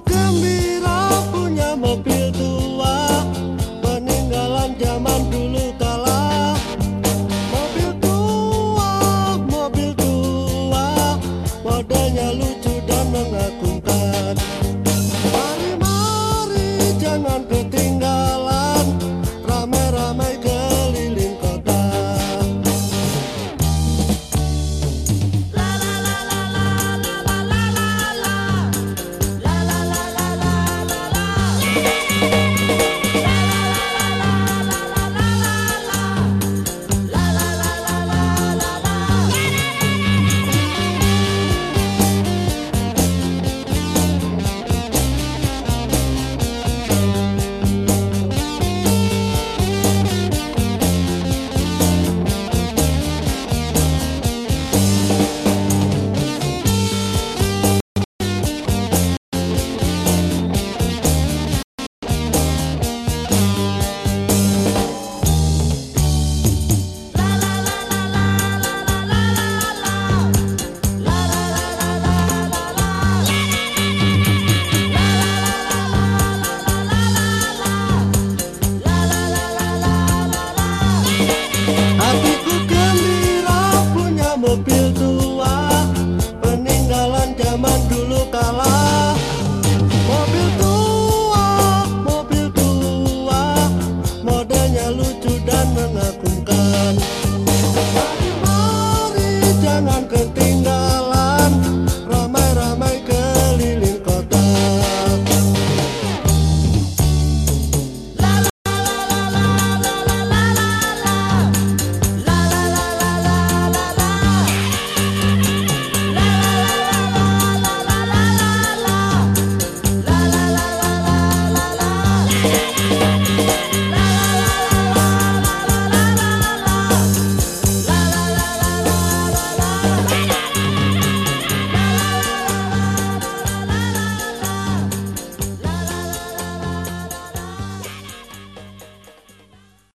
gembira punya mobil tua peninggalan zaman lucu dan mengagumkan. Mari, mari jangan kenting